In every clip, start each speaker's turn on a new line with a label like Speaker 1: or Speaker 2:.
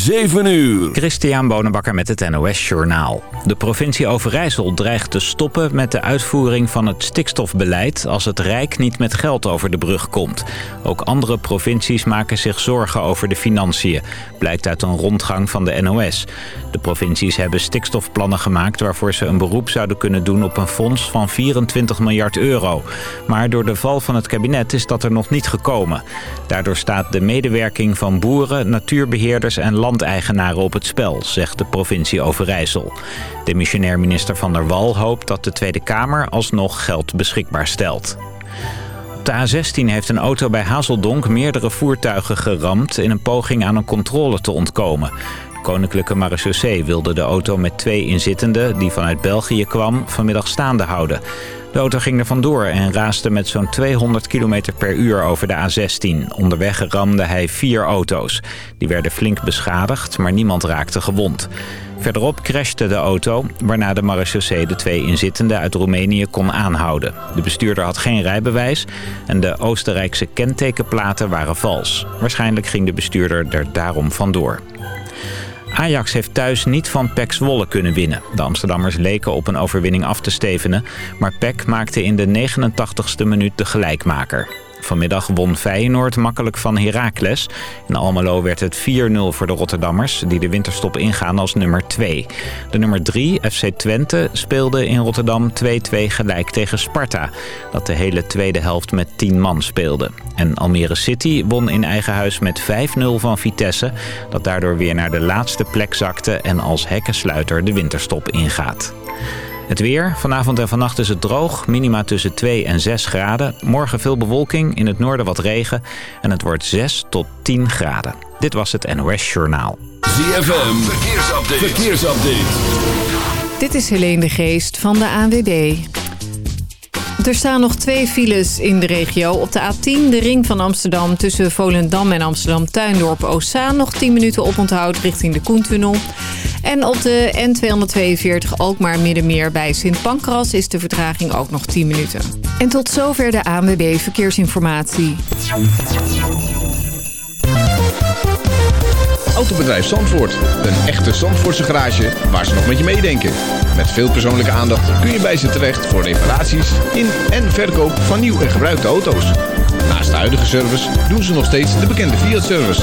Speaker 1: 7 uur.
Speaker 2: Christian Bonenbakker met het NOS Journaal. De provincie Overijssel dreigt te stoppen met de uitvoering van het stikstofbeleid... als het Rijk niet met geld over de brug komt. Ook andere provincies maken zich zorgen over de financiën. Blijkt uit een rondgang van de NOS. De provincies hebben stikstofplannen gemaakt... waarvoor ze een beroep zouden kunnen doen op een fonds van 24 miljard euro. Maar door de val van het kabinet is dat er nog niet gekomen. Daardoor staat de medewerking van boeren, natuurbeheerders en landeigenaren op het spel, zegt de provincie Overijssel. De missionair minister Van der Wal hoopt dat de Tweede Kamer alsnog geld beschikbaar stelt. Op de A16 heeft een auto bij Hazeldonk meerdere voertuigen geramd... in een poging aan een controle te ontkomen. Koninklijke Marechaussee wilde de auto met twee inzittenden... die vanuit België kwam, vanmiddag staande houden. De auto ging er vandoor en raasde met zo'n 200 km per uur over de A16. Onderweg ramde hij vier auto's. Die werden flink beschadigd, maar niemand raakte gewond. Verderop crashte de auto, waarna de marechaussee de twee inzittenden uit Roemenië kon aanhouden. De bestuurder had geen rijbewijs en de Oostenrijkse kentekenplaten waren vals. Waarschijnlijk ging de bestuurder er daarom vandoor. Ajax heeft thuis niet van PEC Zwolle kunnen winnen. De Amsterdammers leken op een overwinning af te stevenen... maar PEC maakte in de 89ste minuut de gelijkmaker. Vanmiddag won Feyenoord makkelijk van Heracles. In Almelo werd het 4-0 voor de Rotterdammers... die de winterstop ingaan als nummer 2. De nummer 3, FC Twente, speelde in Rotterdam 2-2 gelijk tegen Sparta... dat de hele tweede helft met 10 man speelde. En Almere City won in eigen huis met 5-0 van Vitesse... dat daardoor weer naar de laatste plek zakte... en als hekkensluiter de winterstop ingaat. Het weer. Vanavond en vannacht is het droog. Minima tussen 2 en 6 graden. Morgen veel bewolking. In het noorden wat regen. En het wordt 6 tot 10 graden. Dit was het NOS Journaal.
Speaker 1: ZFM. Verkeersupdate. Verkeersupdate.
Speaker 3: Dit is Helene de Geest van de ANWB. Er staan nog twee files in de regio. Op de A10, de ring van Amsterdam tussen Volendam en Amsterdam-Tuindorp-Ossaan... nog 10 minuten oponthoud richting de Koentunnel. En op de N242 Alkmaar-Middenmeer bij Sint Pancras... is de vertraging ook nog 10 minuten. En tot zover de ANWB Verkeersinformatie.
Speaker 4: Autobedrijf Zandvoort. Een echte Zandvoortse garage waar ze nog met je meedenken. Met veel persoonlijke aandacht kun je bij ze terecht voor reparaties in en verkoop van nieuw en gebruikte auto's. Naast de huidige service doen ze nog steeds de bekende Fiat-service.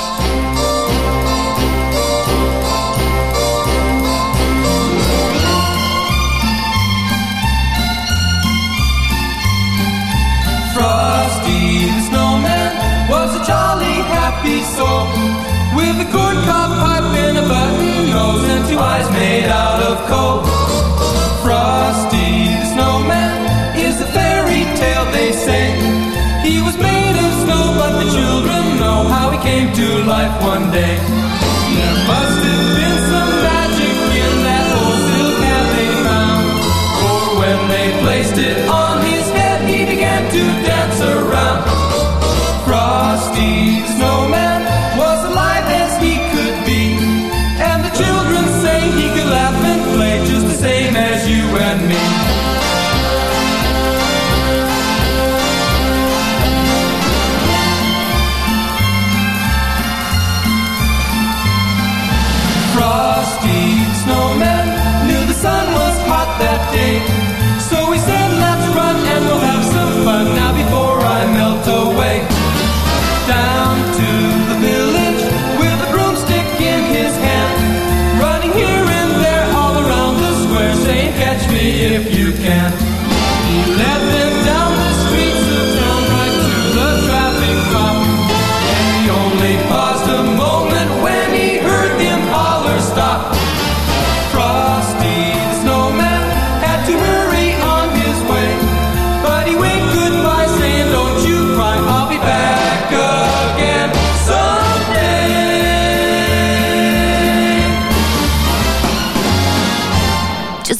Speaker 5: Frosty the snowman was a jolly happy soul With a corncob pipe and a button nose And two eyes made out of coal. Frosty the snowman is a fairy tale they say. He was made of snow but the children know How he came to life one day. There must have been some magic in that old silk hat they found. For when they placed it on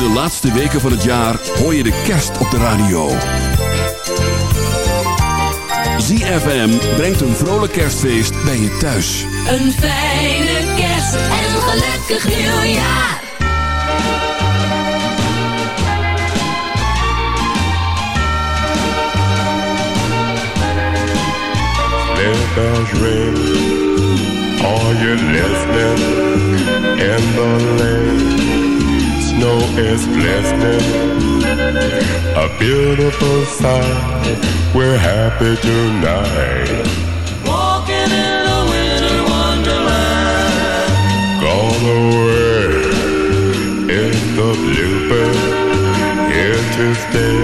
Speaker 1: De laatste weken van het jaar hoor je de kerst op de radio. ZFM brengt een vrolijk kerstfeest bij je thuis.
Speaker 6: Een fijne kerst en een gelukkig nieuwjaar.
Speaker 7: Let ring, are you listening? In the lane, snow is glistening. A beautiful sight, we're happy tonight.
Speaker 5: Walking in a winter wonderland.
Speaker 7: Gone away is the bluebird, here to stay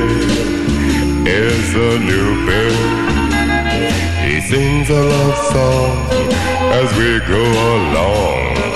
Speaker 7: is a new bird. He sings a love song as we go along.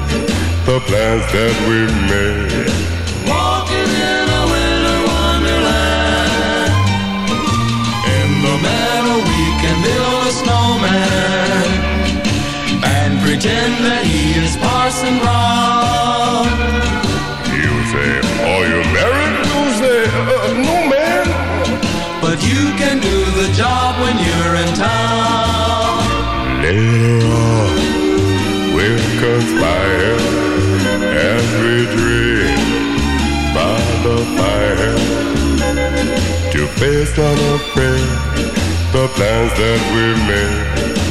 Speaker 7: the plans that we've made. To face unafraid the plans that we made.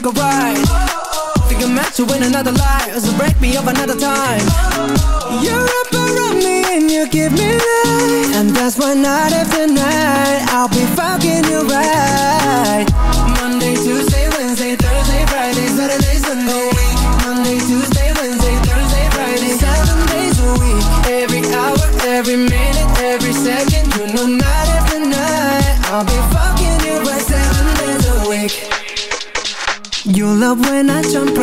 Speaker 8: You can ride. Think I'm meant to win another life, so break me up another time. You're up around me and you give me life, and that's why night after night I'll be fucking you right.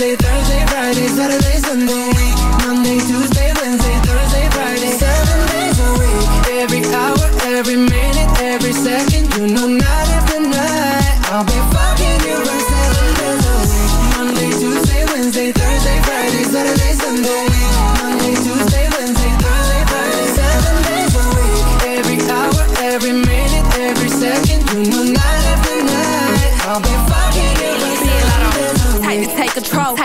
Speaker 8: Thursday, Friday, Saturday, Sunday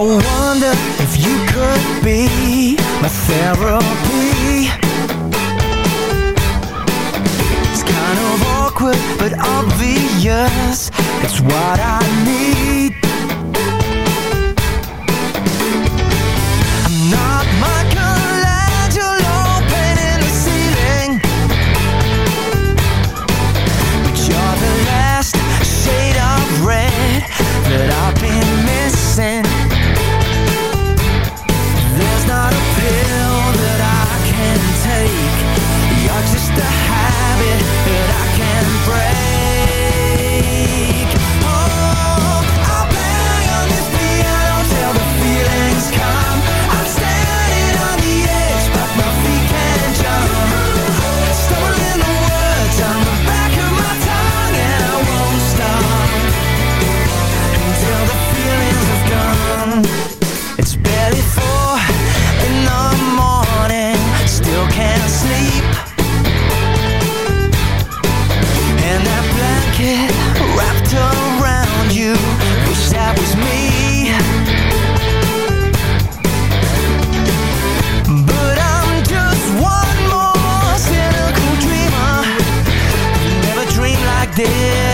Speaker 9: I wonder if you could be my therapy. It's kind of awkward but obvious. It's what I need.
Speaker 6: Yeah.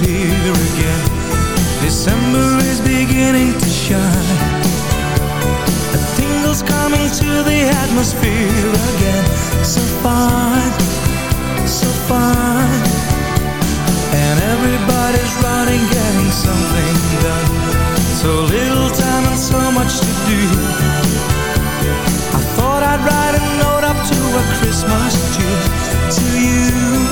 Speaker 6: Here again. December is beginning to shine. A tingle's coming to the atmosphere again. So fine, so fine. And everybody's running, getting something done. So little time and so much to do. I thought I'd write a note up to a Christmas tree To you.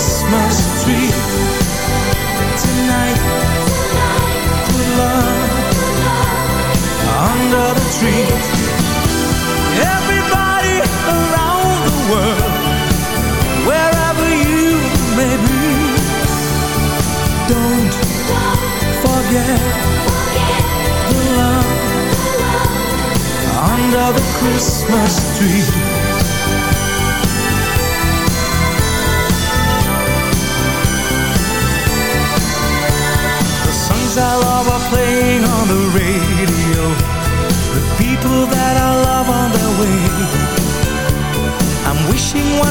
Speaker 6: Christmas tree tonight. Put love under the tree. Everybody around the world, wherever you may be, don't forget the love under the Christmas tree.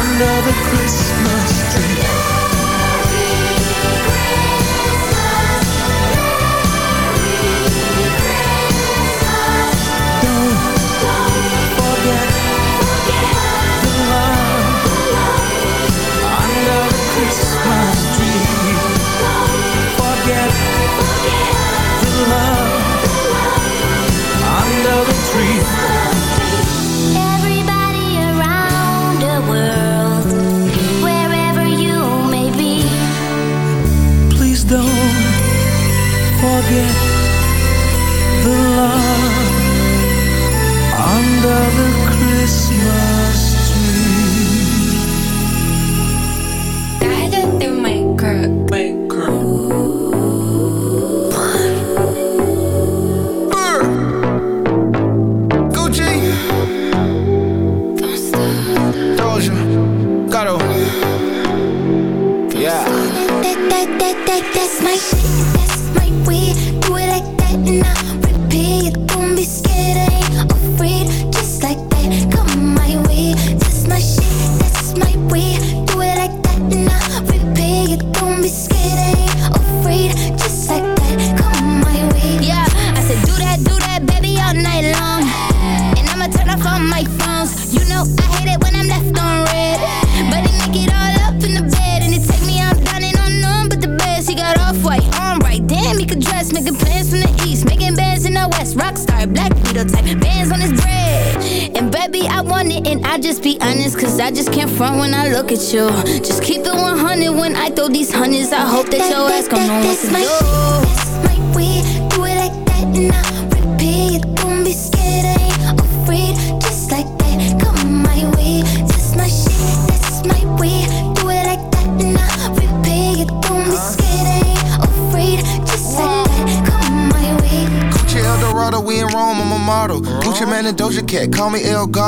Speaker 6: another Christmas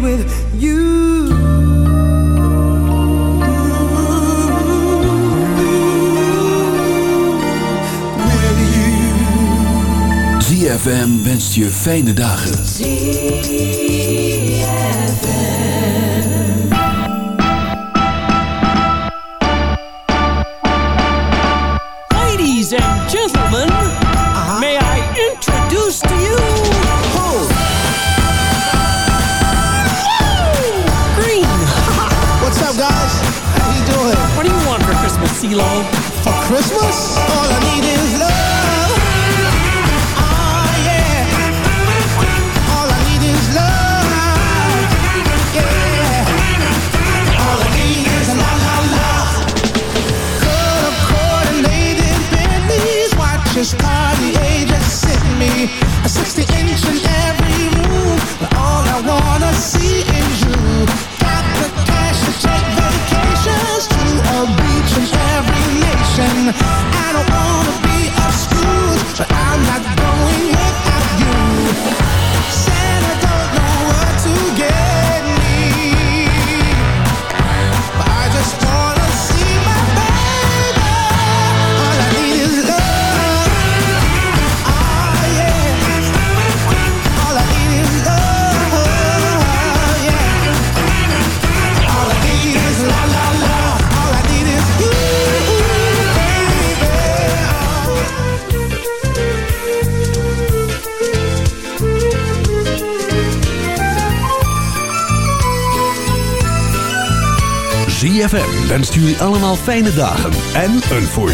Speaker 10: with you.
Speaker 11: ZFM wenst je fijne dagen.
Speaker 12: Ladies and gentlemen. CeeLo.
Speaker 13: For Christmas, all I need is I don't wanna
Speaker 14: 3FM wenst jullie allemaal fijne dagen en een voorspoedig